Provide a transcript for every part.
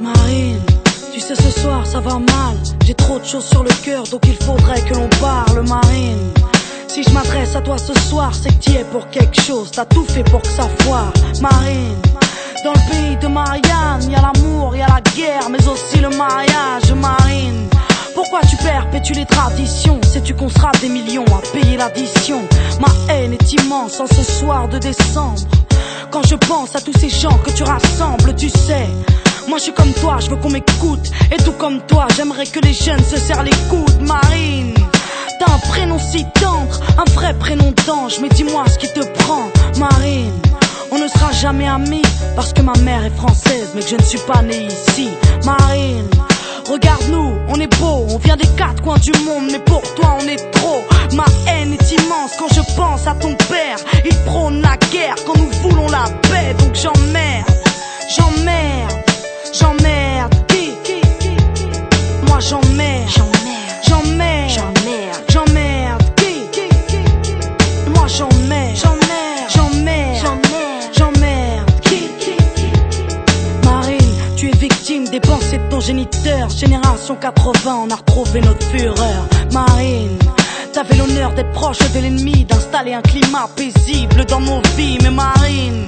Marine, tu sais ce soir ça va mal. J'ai trop de choses sur le cœur donc il faudrait que l'on parle, Marine. Si je m'adresse à toi ce soir, c'est que tu es pour quelque chose. T'as tout fait pour que ça foire, Marine. Dans le pays de Marianne, y a l'amour, y a la guerre, mais aussi le mariage, Marine. Pourquoi tu perpétues les traditions? Sais-tu qu'on sera des millions à payer l'addition? Ma haine est immense en ce soir de décembre. Quand je pense à tous ces gens que tu rassembles, tu sais. Moi je suis comme toi, je veux qu'on m'écoute. Et tout comme toi, j'aimerais que les jeunes se serrent les coudes, Marine. T'as un prénom si tendre, un vrai prénom d'ange. Mais dis-moi ce qui te prend, Marine. On ne sera jamais amis parce que ma mère est française, mais que je ne suis pas né ici, Marine. Regarde-nous, on est beau, on vient des quatre coins du monde, mais pour toi on est trop. Ma haine est immense quand je pense à ton père. Il prône la guerre quand nous des pensées de ton géniteur. Génération 80, on a retrouvé notre fureur. Marine, t'avais l'honneur d'être proche de l'ennemi, d'installer un climat paisible dans nos vies. Mais Marine,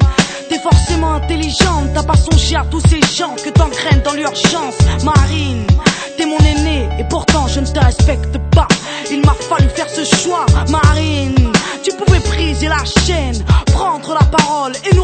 t'es forcément intelligente, t'as pas songé à tous ces gens que t'engraines dans l'urgence. Marine, t'es mon aîné et pourtant je ne te respecte pas. Il m'a fallu faire ce choix, Marine. Tu pouvais briser la chaîne, prendre la parole et nous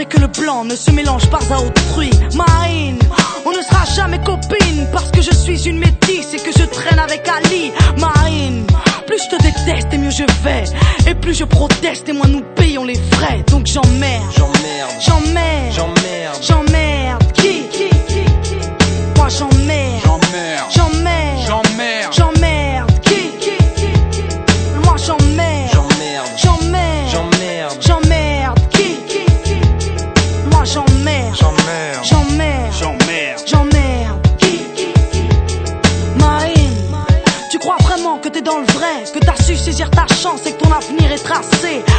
Penser que le blanc ne se mélange pas à autrui. Marine, on ne sera jamais copine parce que je suis une métisse et que je traîne avec Ali. Marine, plus je te déteste et mieux je vais. Et plus je proteste et moins nous payons les frais. Donc j'emmerde, J'emmerde, j'emmerde, j'emmerde, j'emmerde. Qui, qui, qui, qui? Moi J'emmerde, j'emmerde, j'emmerde,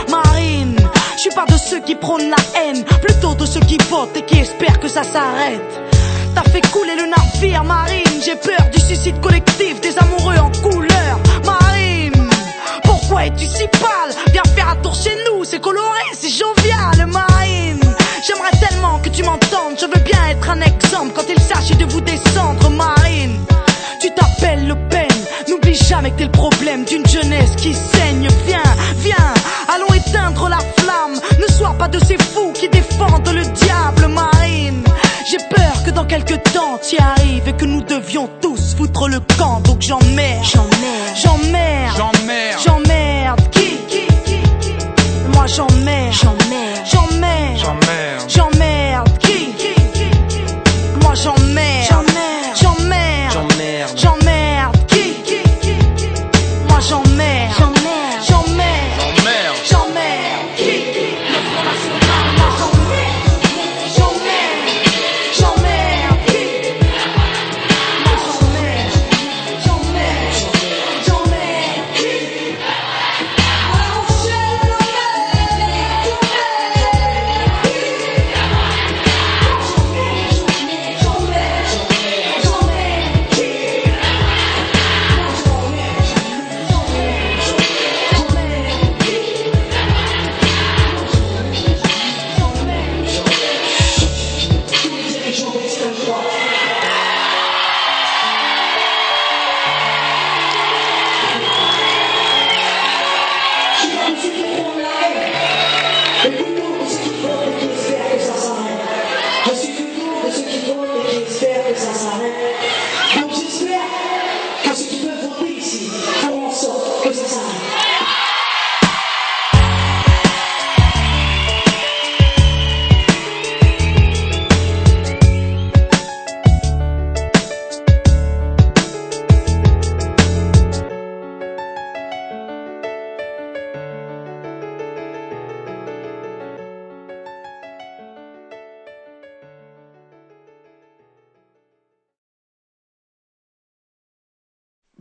Marine, je suis pas de ceux qui prônent la haine, plutôt de ceux qui votent et qui espèrent que ça s'arrête. T'as fait couler le navire, Marine, j'ai peur du suicide collectif des amoureux en couleur. Marine, pourquoi es-tu si pâle? Viens faire un tour chez nous, c'est coloré, c'est jovial, Marine. J'aimerais tellement que tu m'entendes, je veux bien être un exemple quand il s'agit de vous descendre, Marine. Tu t'appelles Le jamais que t'es le problème d'une jeunesse qui saigne. Viens, viens, allons éteindre la flamme. Ne sois pas de ces fous qui défendent le diable, Marine. J'ai peur que dans quelques temps t'y arrives et que nous devions tous foutre le camp. Donc j'emmerde, j'emmerde, J'emmerde, j'emmerde.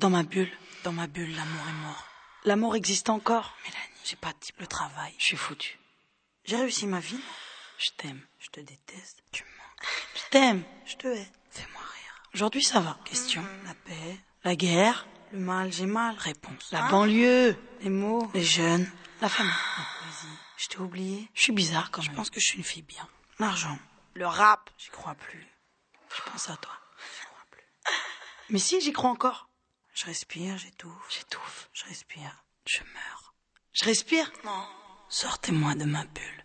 Dans ma bulle. Dans ma bulle, l'amour est mort. L'amour existe encore. Mélanie, j'ai pas de type le travail. Je suis foutu. J'ai réussi ma vie. Je t'aime. Je te déteste. Tu me manques. Je t'aime. Je te hais. Fais-moi rire. Aujourd'hui, ça va. Question. La paix. La guerre. Le mal, j'ai mal. Réponse. La banlieue. Les mots. Les jeunes. La famille. La poésie. Je t'ai oublié. Je suis bizarre quand Je pense que je suis une fille bien. L'argent. Le rap, j'y crois plus. Je pense à toi. J'y crois plus. Mais si, j'y crois encore. Je respire, j'étouffe. J'étouffe. Je respire. Je meurs. Je respire. Non. Sortez-moi de ma bulle.